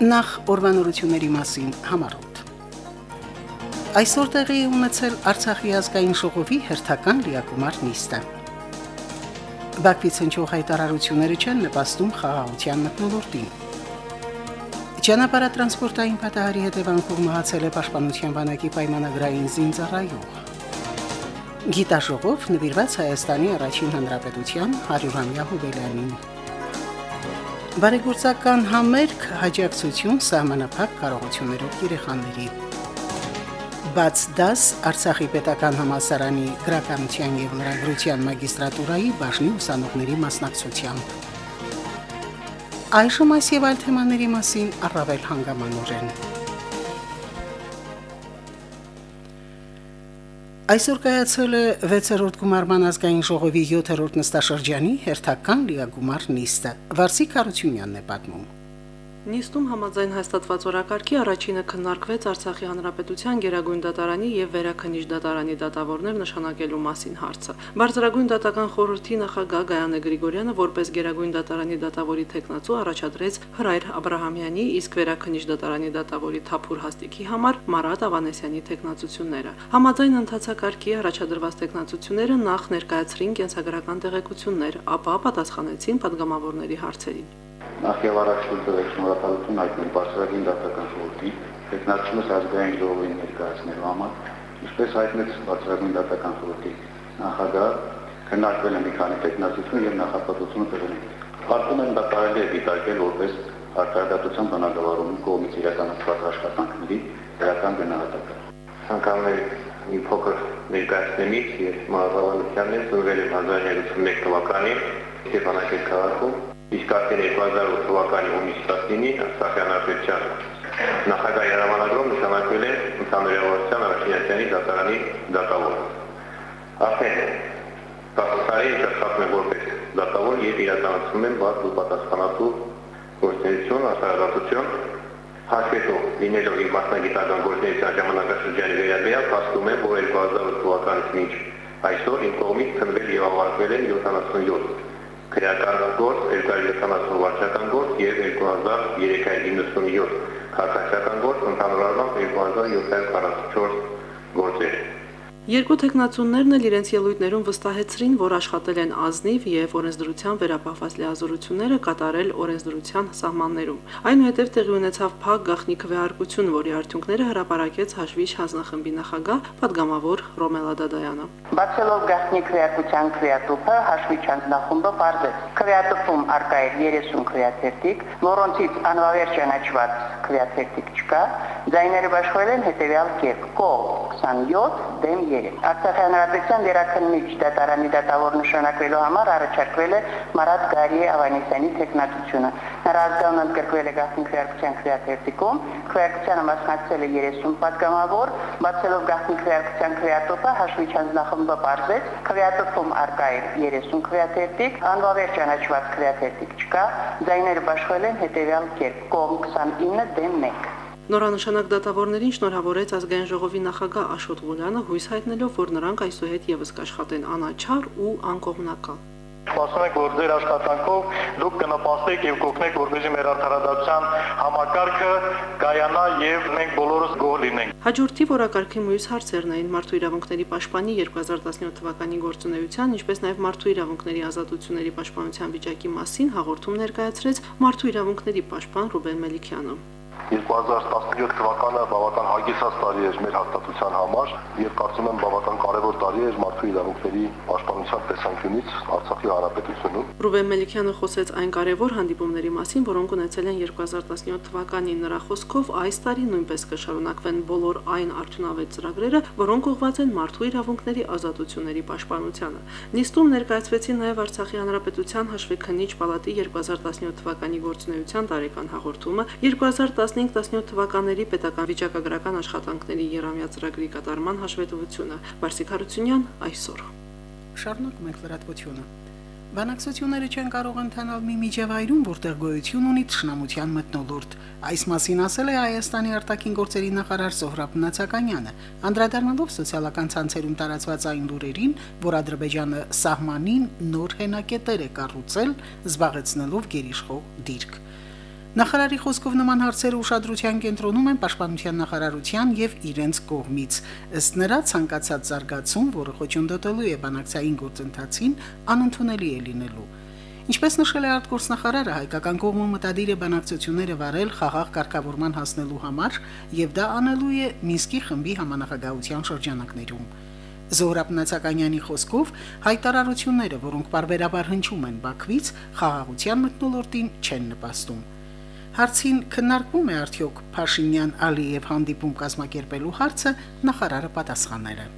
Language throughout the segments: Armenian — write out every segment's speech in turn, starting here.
Նախ օրվանորությունների մասին համառոտ։ Այսօր տեղի ունեցել Արցախի ազգային ժողովի հերթական լիակումար նիստը։ Բաքվից հնչող հայտարարությունները չեն նպաստում խաղաղության մթնոլորտին։ Ճանապարհատրանսպորտային պատահարի հետևանքով մահացել է Պաշտպանության բանակի պայմանագրային զինծառայող։ Գիտաժողով նվիրված Հայաստանի առաջին հանրապետության 100-ամյա հուբելյանին։ Բարեգործական համերգ հաջակցություն սահմանափակ կարողություններով երեխաների։ Բաց դաս Արցախի պետական համալսարանի գրականության եւ լրագրության մագիստրատուրայի բաժնի ուսանողների մասնակցությամբ։ Այժմ այս եւ այլ թեմաների մասին առավել հանգամանորեն։ Այսօր կայացել է 6-րդ գումարման ազգային ժողովի 7-րդ նստաշրջանի հերթական լիագումար նիստը։ Վարսիկ Հարությունյանն է պատմում։ Նիստում համաձայն հաստատված օրակարգի առաջինը քննարկվեց Արցախի Հանրապետության Գերագույն դատարանի եւ Վերաքնիչ դատարանի դատավորներ նշանակելու մասին հարցը։ Բարձրագույն դատական խորհրդի նախագահ Գայանե Գրիգորյանը որպես Գերագույն դատարանի դատավորի տեխնացու առաջադրեց Հրայր Աբ รา համյանի, իսկ Վերաքնիչ դատարանի դատավորի Թափուր Հաստիկի համար Մարատ Ավանեսյանի տեխնացությունները։ Համաձայն ընթացակարգի առաջադրված տեխնացությունները նախ ներկայացրին կենսագրական տեղեկություններ, ապա պատասխանեցին падգամավորների հարցերին։ Նախ եւ առաջ շուտով շնորհակալություն հայտնել Բարսեղին դատական խորհրդի տեխնացումս ազգային ժողովին ներկայացնելու համար, ինչպես հայտնեց Բարսեղին դատական խորհրդի նախագահ, քննարկվել է մի քանի տեխնացություն եւ նախապատվությունը տվել։ Հարցում են դա կարելի է դիտարկել որպես արտադրության բնագավառումի կողմից իրականացված աշխատանքների դրական գնահատական։ Ցանկանում մի փոքր ներկայացնելիս եւ մարզավարությանն ծնվել եմ 1981 թվականին Ստեփանակերտ քաղաքում իսկ արդեն 2008 թվականի հունիսի 19-ին Արցախի հանրապետության նախագահ հրամանագրով նշանակվել է ընդհանրավարության առաջինյացյանի դատարանի դատավոր։ Արդեն 10 տարի աշխատում եմ որպես դատավոր եւ իրականացնում եմ բաց ու պատասխանատու գործունեություն, արտադրություն, հաշվետու լինելով իմ մասնագիտական գործունեության ժամանակաշրջանի վերաբերյալ փաստում եմ, որ 2008 թվականից մինչ այսօր իմ կողմից քննվել եւ ավարտվել են 77 քրեական գործ, 270 վարչական գործ եւ 2397 քաղաքացիական գործ, ընդհանուր առմամբ 2744 գործեր։ Երկու թեկնածուններն էլ իրենց ելույթներում վստահեցրին, որ աշխատել են ազնիվ եւ օրենսդրության վերապահված լիազորությունները կատարել օրենսդրության սահմաններում։ Այնուհետև տեղի ունեցավ փակ գախնի քվեարկություն, որի արդյունքները հրապարակեց հաշվիչ հանձնախմբի նախագահ падգամավոր Ռոմելա Դադայանը։ Բացելով գախնի քվեարկության քվեատոփը հաշվիչ հանձնախմբը բարձր քվեատոփում արկա է 30 քվեաթերթիկ, որոնցից անվավեր ճանաչված քվեաթերթիկ չկա։ Ձայները բաշխվել են հետևյալ կերպ՝ կող 27 դեմ 3 3։ Արցախի հանրապետության վերաքննիչ դատարանի դատավոր նշանակվելու համար առաջարկվել է Մարատ Գարիե Ավանեսյանի տեխնատությունը։ Նրա ազգանունը ընդգրկվել է գաղտնի քվեարկության քվեաթերթիկում, քվեարկությանը մասնակցել է 30 պատգամավոր, բացելով գաղտնի քվեարկության քվեատոպը հաշվիչ հանձնախմբը բարձեց, քվեատոպում արկա է 30 քվեաթերթիկ, անվավեր ճանաչված քվեաթերթիկ չկա, ձայները բաշխվել են հետևյալ կերպ՝ կողմ 29 դեմ 1։ Նորանշանակ դատավորներին շնորհավորեց ազգային ժողովի նախագահ Աշոտ Ղուլյանը, հույս հայտնելով, որ նրանք այսուհետ եւս կաշխատեն անաչար ու անկողմնակալ։ Սպասում ենք, որ ձեր աշխատանքով դուք կնպաստեք եւ կօգնեք, որպեսզի մեր արդարադատության համակարգը կայանա եւ մենք բոլորս գոհ լինենք։ Հաջորդի որակարգի մյուս հարցերն էին մարդու իրավունքների պաշտպանի 2017 թվականի գործունեության, ինչպես նաեւ մարդու իրավունքների ազատությունների պաշտպանության վիճակի մասին հաղորդում ներկայացրեց մարդու իրավունքների պաշտպան Ռուբեն Մելիքյանը։ 2017 թվականը բավական հագեցած տարի էր մեր հաստատության համար եւ կարծում եմ բավական կարեւոր տարի էր մարդու իրավունքների պաշտպանության տեսանկյունից Արցախի հանրապետությունում։ Ռուբեն Մելիքյանը խոսեց այն կարեւոր հանդիպումների մասին, որոնք ունեցել են 2017 թվականին նրա խոսքով այս տարի նույնպես կշարունակվեն բոլոր այն արդյունավետ ծրագրերը, որոնք ուղղված են մարդու իրավունքների ազատությունների պաշտպանությանը։ Նիստում ներկայացվեցին նաեւ Արցախի հանրապետության հաշվեկնիչ պալատի 2017 թվականի գործունեության տարեկան հաղորդումը, 2015 15-17 թվականների պետական վիճակագրական աշխատանքների երամյա ծրագրի կատարման հաշվետվությունը։ Վարսիկ Հարությունյան այսօր։ Շարունակում ենք լրատվությունը։ Բանակցությունները չեն կարող ընթանալ մի միջավայրում, որտեղ գոյություն ունի ճշնամության մտնոլորտ։ Այս մասին ասել է Հայաստանի արտաքին գործերի նախարար Զոհրաբ Նացականյանը, անդրադառնալով սոցիալական ցանցերում տարածված այն լուրերին, որ Ադրբեջանը սահմանին նոր հենակետեր է կառուցել, զբաղեցնելով գերիշխող դիրք։ Նախարարի խոսքով նման հարցերը ուշադրության կենտրոնում են Պաշտպանության նախարարության եւ իրենց կողմից։ Ըստ նրա ցանկացած զարգացում, որը խոչընդոտելու է բանակցային գործընթացին, անընդունելի է լինելու։ Ինչպես նշել է արտգործնախարարը, հայկական կողմը մտադիր է բանակցությունները վարել խաղաղ կարգավորման հասնելու համար եւ դա անելու է Մինսկի խմբի համանախագահության շրջանակներում։ Զոհրաբ Նացականյանի խոսքով հայտարարությունները, որոնք բարբերաբար հնչում են Բաքվից, խաղաղության մտնոլորտին չեն նպաստում։ Հարցին քննարկվում է արդյոք Փաշինյան-Ալիև հանդիպում կազմակերպելու հարցը նախարարը պատասխանել է.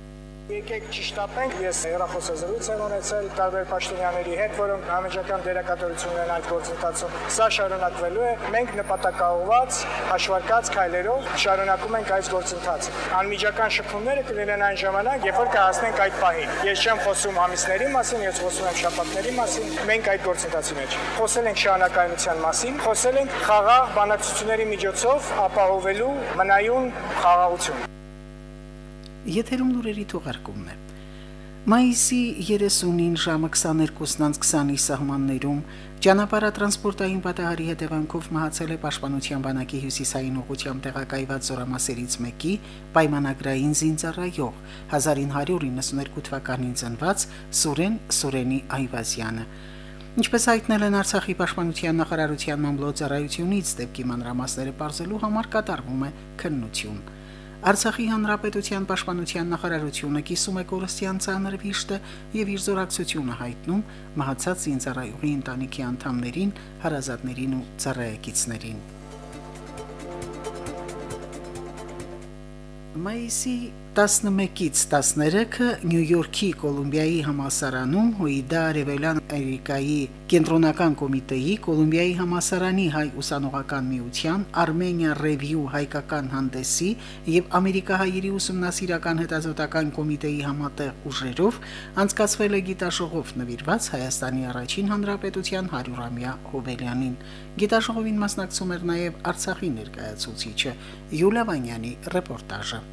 Եկեք ճշտապենք, ես հեռախոսազրույց եմ ունեցել տարբեր պաշտոնյաների հետ, որոնք համեջական դերակատարություն ունեն այդ գործընթացում։ Սա շարունակվելու է։ Մենք նպատակաուղված, հաշվարկած քայլերով շարունակում ենք այս գործընթացը։ Անմիջական շփումները կլինեն այն ժամանակ, երբ որ կհասնենք այդ պահին։ Ես չեմ խոսում ամիսների մասին, ես խոսում եմ շաբաթների մասին։ Մենք այդ գործընթացի մեջ խոսել ենք շահանակայնության մասին, խոսել ենք խաղաղ բանակցությունների միջոցով ապահովելու մնայուն խաղաղություն։ Եթերում լուրերի թողարկումն է։ Մայիսի 30-ին ժամը 22-ից 20-ի սահմաններում ճանապարհատրանսպորտային պատահարի հետևանքով մահացել է Պաշտպանության բանակի հյուսիսային ուղությամբ տեղակայված զորամասերից մեկի պայմանագրային զինծառայող 1992 թվականին ծնված Սուրեն Սուրենի Այվազյանը։ Ինչպես հայտնել են Արցախի պաշտպանության նախարարության մամլոյցարայությունից, դեպքի մանրամասները բարձելու համար կատարվում է քննություն։ Արցախի հանրապետության պաշտպանության նախարարությունը կիսում է կորստյան ցաներ վիշտը եւ իր զորակցությունը հայտնում մահացած ինձարայողի ընտանիքի անդամներին, հարազատներին ու ծառայեկիցներին։ Մայիսի 11-ից 13-ը Նյու Յորքի Կոլումբիայի համասարանում Հույդա Ռևելան Ամերիկայի կենտրոնական կոմիտեի, Կոլումբիայի համասարանի հայ ուսանողական միության, Armenia Review հայկական հանդեսի եւ Ամերիկահայերի ուսումնասիրական հետազոտական կոմիտեի համատեղ ուժերով անցկացվել է գիտաշողով նվիրված Հայաստանի առաջին հանրապետության 100-ամյա հոբելյանին։ Գիտաշողովին մասնակցում էր նաեւ Արցախի ներկայացուցիչը Յուլիա Վանյանի ռեպորտաժը։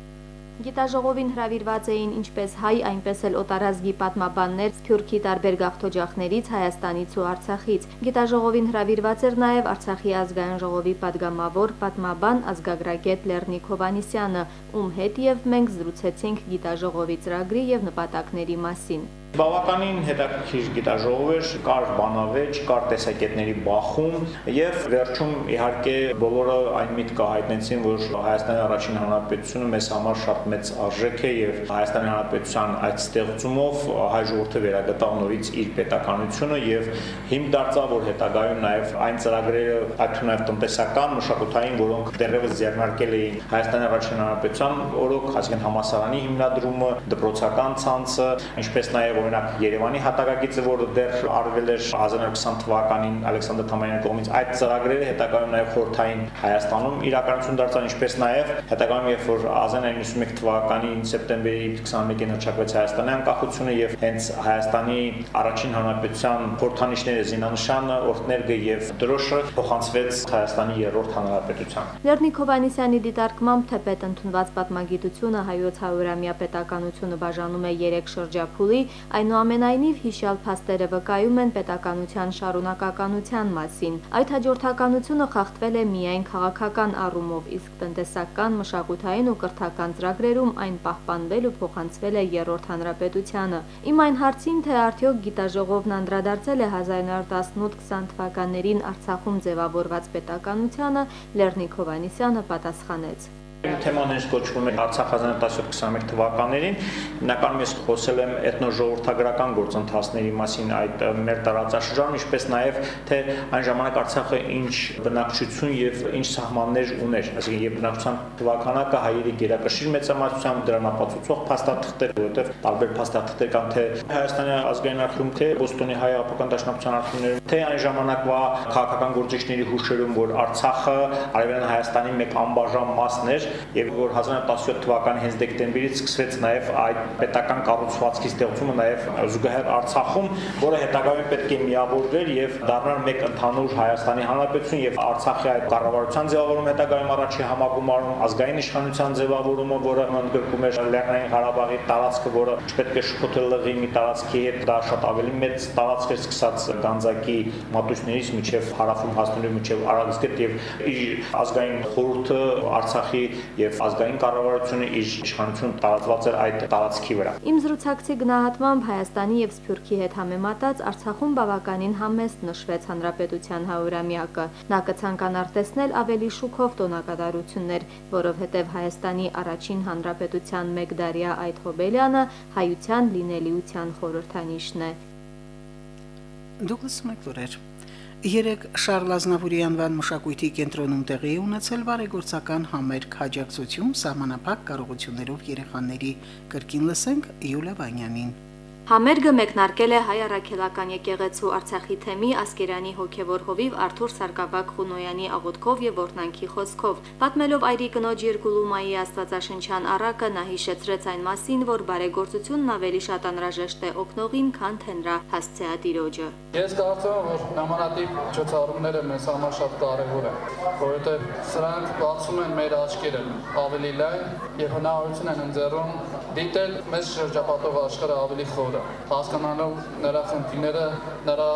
Գիտաժողովին հրավիրված էին ինչպես հայ, այնպես էլ օտարազգի պատմաբաններ Սփյուռքի տարբեր գաղթօջախներից, Հայաստանից ու Արցախից։ Գիտաժողովին հրավիրված էր նաև Արցախի ազգային ժողովի падգամավոր պատմաբան ազգագրագետ Լեռնիկ Հովանիսյանը, ում հետ եւ մենք զրուցեցինք գիտաժողովի ծրագրի եւ նպատակների մասին։ Բավականին հետաքրքիր գիտաժողով էր, կար բանավեճ, կար տեսակետների բախում եւ վերջում իհարկե բոլորը այն միտքը հայտնեցին, որ Հայաստանի առաջին հանրապետությունը մեզ համար շատ մեծ արժեք է եւ Հայաստանի հանրապետության այդ ստեղծումով հայ ժողովուրդը վերագտավ նորից իր պետականությունը եւ հիմք դարձավ, որ հետագայում նաեւ այն ծրագրերը, այդ թվում նաեւ տնտեսական, մշակութային, որոնք դեռևս ձեռնարկել էին Հայաստանի առաջին հանրապետության օրոք, այսինքն համասարանի հիմնադրումը, դպրոցական ցանցը, ինչպես նաեւ օրինակ Երևանի հատակագիծը, որը դեռ արվել էր 1920 թվականին Ալեքսանդր Թամանյանի կողմից, այդ ծրագրերը հետագայում նաև խորթային Հայաստանում իրականություն դարձան, ինչպես նաև հետագայում երբ որ 1991 թվականին սեպտեմբերի 21-ին հռչակվեց Հայաստանի անկախությունը եւ հենց Հայաստանի առաջին հանրապետության խորթանիշները զինանշանը, օրդներգը եւ դրոշը փոխանցվեց Հայաստանի երրորդ հանրապետության։ Լեռնիկ Հովանիսյանի դիտարկմամբ թեպետ ընդունված պատմագիտությունը հայոց 100-ամյա պետականությունը բաժանում է 3 շրջափուլի, այնուամենայնիվ հիշյալ փաստերը վկայում են պետականության շարունակականության մասին։ Այդ հաջորդականությունը խախտվել է միայն քաղաքական առումով, իսկ տնտեսական, մշակութային ու կրթական ծրագրերում այն պահպանվել ու փոխանցվել է երրորդ հանրապետությանը։ Իմ այն հարցին, թե արդյոք գիտաժողովն անդրադարձել է 1918-20 թվականներին Արցախում ձևավորված պետականությանը, Լեռնիկ Հովանիսյանը պատասխանեց. Թեման հենց կոչվում է Արցախ 1917-21 թվականներին։ Հիմնականում ես խոսել եմ էթնոժողովրդագրական գործընթացների մասին այդ մեր տարածաշրջանում, ինչպես նաև թե այն ժամանակ Արցախը ինչ բնակչություն եւ ինչ սահմաններ ուներ, այսինքն եւ բնակչության թվականակը հայերի գերակշիռ մեծամասնությամբ դրան ապացուցող փաստաթղթեր, որովհետեւ տարբեր փաստաթղթեր կան թե Հայաստանի ազգային արխիվում, թե Բոստոնի հայ ապական դաշնակցության արխիվներում, թե այն ժամանակվա քաղաքական գործիչների հուշերում, որ Արցախը Արևելյան Հայաստանի մեկ անբաժան մասն էր եւ որ 1917 թվականի հենց դեկտեմբերից սկսվեց նաեւ այդ պետական կառուցվածքի ստեղծումը նաեւ զուգահեռ Արցախում, որը հետագայում պետք է միավորվեր եւ դառնար մեկ ընդհանուր Հայաստանի Հանրապետություն եւ Արցախի այդ կառավարության ձևավորում հետագայում առաջի համագումարում ազգային իշխանության ձևավորումը, որը ընդգրկում էր Լեռնային Ղարաբաղի տարածքը, որը չպետք է շփոթել լղի մի տարածքի հետ, դա շատ ավելի մեծ տարածք էր սկսած Գանձակի մատուցներից միջև հարավում հասնելու միջև Արարատսկետ եւ իր ազգային խորհուրդը Արցախի եւ ազգային կառավարությունը իր իշխանություն տարածված էր այդ տարածքի վրա։ Իմ զրուցակցի գնահատմամբ Հայաստանի եւ Սփյուռքի հետ համեմատած Արցախում բավականին համեստ նշվեց հանրապետության 100-ամյակը։ Նա կցանկանար տեսնել ավելի շուկով տոնակատարություններ, որովհետև Հայաստանի առաջին հանրապետության մեկդարյա այդ հոբելյանը հայության լինելիության խորհրդանիշն է։ Դուք լսում եք լուրեր։ Երեք Շարլ Ազնավուրի անվան մշակույթի կենտրոնում տեղի ունեցել բարեգործական համերգ հաջակցություն սահմանափակ կարողություններով երեխաների կրկին լսենք Յուլիա Վանյանին։ Համերգը մեկնարկել է հայ առաքելական եկեղեցու Արցախի թեմի ասկերանի հոգևոր հովիվ Արթուր Սարգսակ Խունոյանի աղոթքով եւ ворնանքի խոսքով։ Պատմելով Այրի կնոջ Երգուլումայի Աստվածաշնչյան առակը նա հիշեցրեց այն մասին, որ բարեգործությունն ավելի շատ անհրաժեշտ է օգնողին, քան թենրա հասցեատիրոջը։ Ես կարծում եմ, որ նամանատիպ ճոցառումները մեզ համար շատ կարևոր են, որովհետեւ սրանք բացում են մեր աչքերը ավելի լայն եւ հնարավորություն են ընձեռում դիտել մեզ շրջապատող աշխարհը ավելի խորը հասկանալով նրա խնդիրները, նրա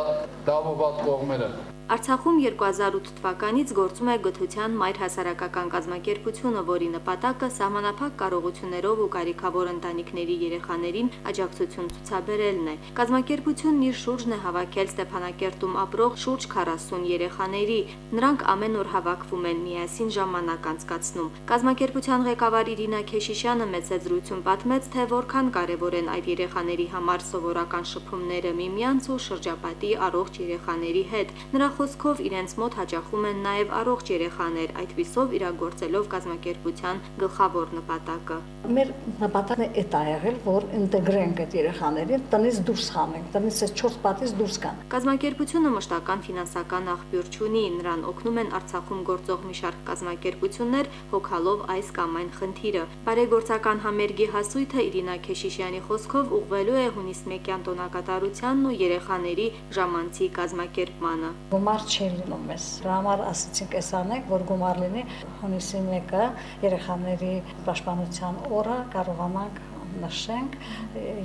լավ ու վատ կողմերը։ Արցախում 2008 թվականից գործում է գթության մայր հասարակական կազմակերպությունը, որի նպատակը սահմանափակ կարողություններով ու կարիքավոր ընտանիքների երեխաներին աջակցություն ցուցաբերելն է։ Կազմակերպությունն իր շուրջն է հավաքել Ստեփանակերտում ապրող շուրջ 40 երեխաների։ Նրանք ամեն օր հավաքվում են միասին ժամանակ անցկացնում։ Կազմակերպության ղեկավար Իրինա Քեշիշյանը մեծեզրույցում պատմեց, թե որքան կարևոր են այդ երեխաների համար սովորական շփումները միմյանց ու շրջապատի առողջ երեխաների հետ։ Նրա խոսքով իրենց մոտ հաճախում են նաև առողջ երեխաներ, այդպիսով իրագործելով կազմակերպության գլխավոր նպատակը։ Մեր նպատակն է այդ ա եղել, որ ինտեգրենք այդ երեխաներին, տնից դուրս հանենք, տնից այս 4 պատից դուրս գան։ Կազմակերպությունը մշտական ֆինանսական աղբյուր չունի, նրան օգնում են Արցախում գործող մի շարք կազմակերպություններ, հոգալով այս կամ այն խնդիրը։ Բարեգործական համերգի հասույթը Իրինա Քեշիշյանի խոսքով ուղղվելու է հունիս 1-յան տոնակատարությանն ու երեխաների ժամանցի կազմակերպմանը գումար չի լինում մեզ։ Դրա համար ասացինք էս անենք, որ գումար լինի հունիսի 1-ը երեխաների պաշտպանության օրը կարողանանք նշենք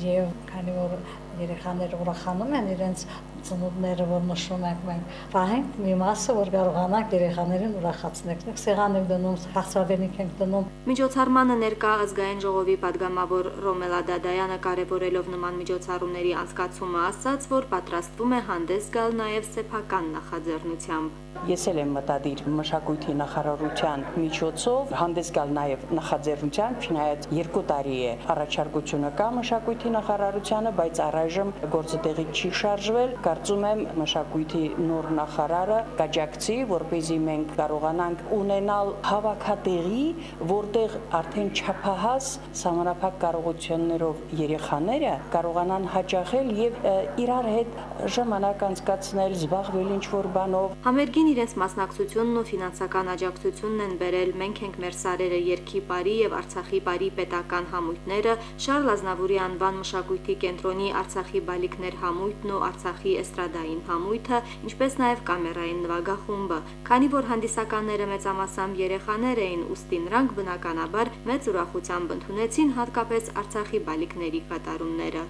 եւ քանի որ երեխաները ուրախանում են իրենց ծնունդները, որ նշում ենք մենք, պահենք մի մասը, որ կարողանանք երեխաներին ուրախացնել։ Մենք սեղան ենք դնում, հացավերնիկ ենք դնում։ Միջոցառմանը ներկա ազգային ժողովի падգամավոր Ռոմելա Դադայանը կարևորելով նման միջոցառումների անցկացումը ասաց, որ պատրաստվում է հանդես գալ նաև սեփական նախաձեռնությամբ։ Ես էլ եմ մտադիր մշակույթի նախարարության միջոցով հանդես գալ նաև նախաձեռնությամբ, չնայած 2 տարի է առաջարկությունը կա մշակույթի նախարարությանը, բայց առայժմ գործը տեղի չի շարժվել, կարծում եմ մշակույթի նոր նախարարը կաջակցի, որպեսզի մենք կարողանանք ունենալ հավաքատեղի, որտեղ արդեն չափահաս համանապակ կարողություններով երեխաները կարողանան հաճախել եւ իրար հետ ժամանակ անցկացնել, զբաղվել ինչ-որ բանով։ Համերգին իրենց մասնակցությունն ու ֆինանսական աջակցությունն են բերել «Մենք ենք մեր սարերը» երկի բարի եւ Արցախի բարի պետական համույթները, Շարլ Ազնավուրի անվան մշակույթի կենտրոնի Արցախի բալիկներ համույթն ու Արցախի էստրադային համույթը, ինչպես նաև կամերային նվագախումբը։ Քանի որ հանդիսականները մեծամասամբ երեխաներ էին, ուստի նրանք բնականաբար մեծ ուրախությամբ ընդունեցին հատկապես Արցախի բալիկների կատարումները։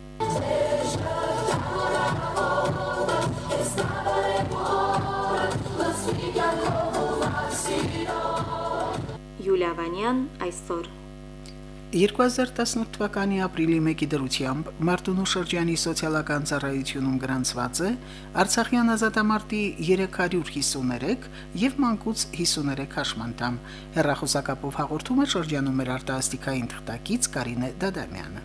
Յուլիա Վանյան այսօր 2018 թվականի ապրիլի 1-ի դրությամբ Մարտունու շրջանի սոցիալական ծառայությունում գրանցված է Արցախյան ազատամարտի 353 եւ Մանկուց 53 հաշմանդամ։ Հերրախոսակապով հաղորդում է շրջանում մեր արտասթիկային թղթակից Կարինե Դադամյանը։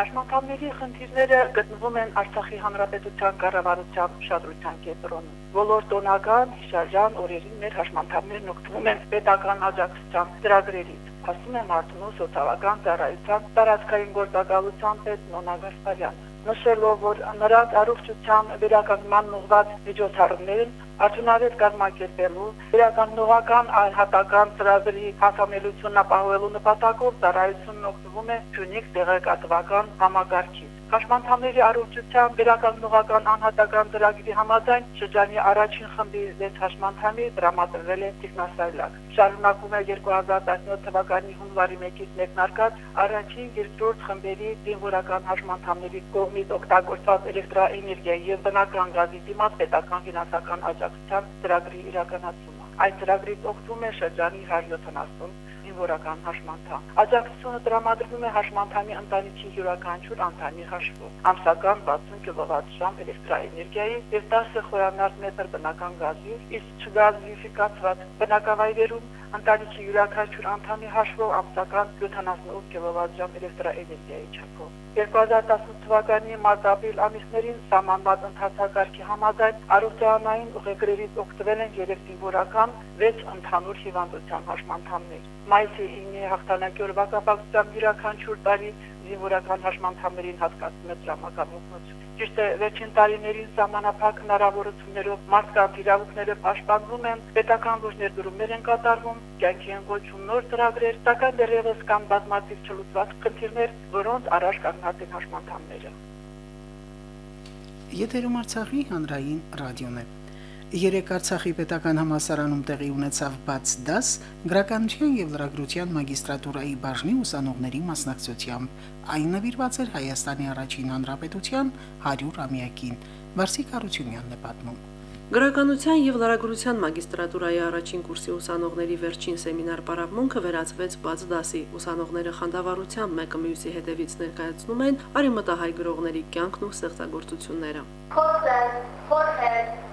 Հաշմանդամների խնդիրները գտնվում են Արցախի հանրապետության կառավարության ուշադրության կենտրոնում։ Բոլոր տոնական, հիշարժան օրերին մեր հաշմանդամներն օգտվում են պետական աջակցության ծրագրերից ասում է Մարտունու սոցիալական ծառայության տարածքային գործակալության պետ Նոնա Գասպարյանը նշելով որ նրանց առողջության վերականգնման ուղղված միջոցառումներն արդյունավետ կազմակերպելու, իրականողական անհատական ծրագրի հասանելիությունն ապահովելու նպատակով ծառայությունն օգտվում է Փյունիկ տեղեկատվական համագարկից։ Հաշմանդամների առողջության վերականգնողական անհատական ծրագրի համաձայն շրջանի առաջին խմբի 6 հաշմանդամի դրամատրվել է տեխնասայլակ։ Շարունակում է 2017 թվականի հունվարի 1-ից մեկնարկած առաջին երկրորդ խմբերի զինվորական հաշմանդամների կողմից օգտագործված էլեկտրաէներգիայի եւ բնական գազի դիմաց պետական ֆինանսական աջակցության ծրագրի իրականացումը։ Այս ծրագրից օգտվում է շրջանի 170 զինվորական հաշմանդամ։ Աջակցությունը տրամադրվում է հաշմանդամի ընտանիքի յուրաքանչյուր անդամի հաշվով։ Ամսական 60 կիլովատժամ էլեկտրաէներգիայի եւ 10 խորանարդ մետր բնական գազի, իսկ չգազիֆիկացված բնակավայրերում ընտանիքի յուրաքանչյուր անդամի հաշվով ամսական 78 կիլովատժամ էլեկտրաէներգիայի չափով։ 2018 թվականի մարտ-ապրիլ ամիսներին սահմանված ընթացակարգի համաձայն առողջարանային ուղեգրերից օգտվել են 3 զինվորական 6 ընդհանուր հիվանդության հաշմանդամներ։ Մայիսի 9-ի հաղթանակի օրվա կապակցությամբ յուրաքանչյուր տարի զինվորական հաշմանդամներին հատկացում է դրամական օգնություն։ Ճիշտ է, վերջին տարիներին սահմանափակ հնարավորություններով մարդկանց իրավունքները պաշտպանվում են, պետական ոչ ներդրումներ են կատարվում, կյանքի են գոչում նոր ծրագրեր, սակայն դեռևս կան բազմաթիվ չլուծված խնդիրներ, որոնց առաջ կանգնած են հաշմանդամները։ Եթերում Արցախի հանրային ռադիոն է։ Երեք Արցախի պետական համալսարանում տեղի ունեցավ բաց դաս գրականության եւ լրագրության մագիստրատուրայի բաժնի ուսանողների մասնակցությամբ։ Այն նվիրված էր Հայաստանի առաջին հանրապետության 100-ամյակին։ Վարսիկ Արությունյանն է պատմում։ Գրականության եւ լրագրության մագիստրատուրայի առաջին կուրսի ուսանողների վերջին սեմինար պարապմունքը վերածվեց բաց դասի։ Ուսանողները խանդավառությամբ մեկը մյուսի հետևից ներկայացնում են արեմտահայ գրողների կյանքն ու ստեղծագործությունները։ Խոսել,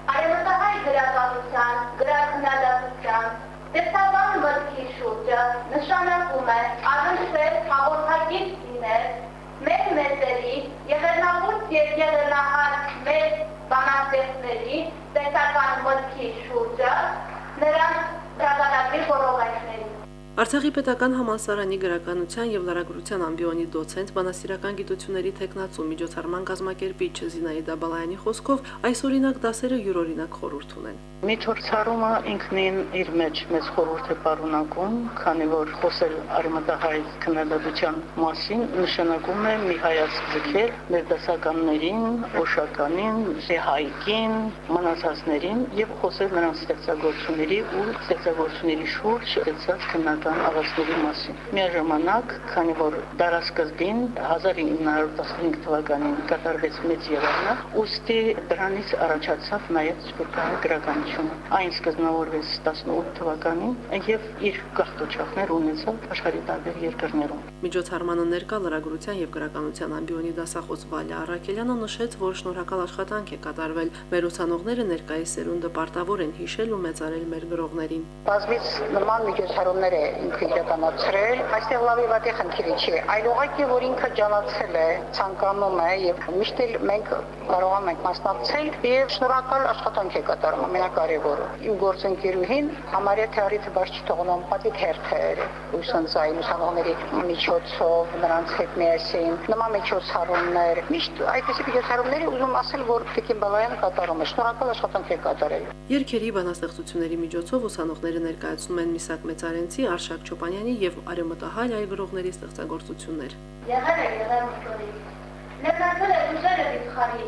խորհել, արեմտահայ գրականության, գրաքննադատության, տեսական մտքի շուրջը նշանակում է առնչվել հաղորդակից լինել մեր մեծերի, եղերնագործ եւ եղերնահար մեր բանաստեղծների տեսական մտքի շուրջը նրանց Արցախի պետական համալսարանի գրականության եւ լրագրության ամբիոնի դոցենտ բանասիրական գիտությունների տեխնացու միջոցառման կազմակերպիչ Զինայդա Բալայանի խոսքով այս օրինակ դասերը յուրօրինակ խորհուրդ ունեն։ Միջոցառումը ինքնին իր մեջ մեծ խորհուրդ է պարունակում, քանի որ խոսել արմատահայ քննադատության մասին նշանակում է մի հայացք ձգել մեր դասականներին, օշականին, հայկին, մնացածներին եւ խոսել նրանց ստեղծագործությունների ու ստեղծագործությունների շուրջ ստեղծած քննական աղացների մասին։ Միաժամանակ, քանի որ դարաշրջին 1915 թվականին կատարվեց մեծ եղանակ, ուստի դրանից առաջացավ նաեւ սպորտային գրականություն Հանրապետությունը։ Այն սկզբնավորվեց 18 թվականին եւ իր գաղթօջախներ ունեցավ աշխարհի տարբեր երկրներում։ Միջոցառմանը ներկա լրագրության եւ գրականության ամբիոնի դասախոս Վալյա Արաքելյանը նշեց, որ շնորհակալ աշխատանք է կատարվել։ Մեր ուսանողները ներկայիս սերունդը պարտավոր են հիշել ու մեծարել մեր գրողներին։ Բազմից նման միջոցառումներ է ինքը իրականացրել, այստեղ լավի վատի խնդիրը չի, այլ ուղղակի որ ինքը ջանացել է, ցանկանում է եւ միշտ էլ մենք կարողանում ենք մասնակցել եւ շնորհակալ աշխատանք է կատարում ամենակարևորը։ Իմ գործընկերուհին համարյա թե արիթը բաց չթողնում պատիկ հերթեր ուսանցային ուսանողների միջոցով նրանց հետ միասին նման միջոցառումներ միշտ այդպիսի միջոցառումների ուզում ասել որ Տիկին Բալայանը կատարում է շնորհակալ աշխատանք է կատարել Երկերի բանաստեղծությունների միջոցով ուսանողները ներկայացնում են Միսակ Մեծարենցի, Արշակ Չոպանյանի եւ Արեմտահայ այ գրողների ստեղծագործություններ։ Եղել է եղել մշտորի։ Ներկայացել է ուժերը վիճխարի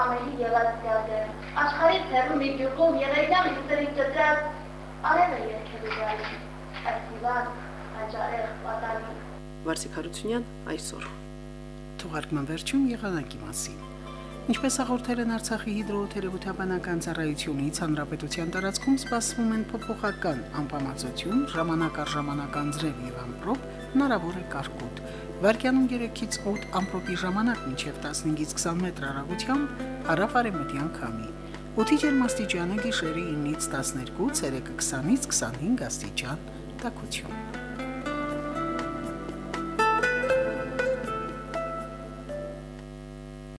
ամենի եղածյալը։ Աշխարհից հեռու մի գյուղում եղերյան լույսերի ճտրած արևը երկերի գալի։ Այսիվան հաջարեղ պատանի։ Վարսիկ Հարությունյան այսօր։ Թողարկման վերջում եղանակի մասին։ Ինչպես հաղորդել են Արցախի հիդրոթերապևտաբանական ծառայությունից, հանրապետության տարածքում սպասվում են փոփոխական անբավարարություն, ժամանակ առ ժամանակ անձրև եւ ամպրոպ, հնարավոր է կարկուտ։ Վարկյանում 3-ից 8 ամպրոպի ժամանակ մինչև 15-ից 20 մետր հեռագությամբ հարավ-արևմտյան քամի։ Օդի ջերմաստիճանը գիշերը 9-ից 12, ցերեկը 20-ից 25 աստիճան տաքություն։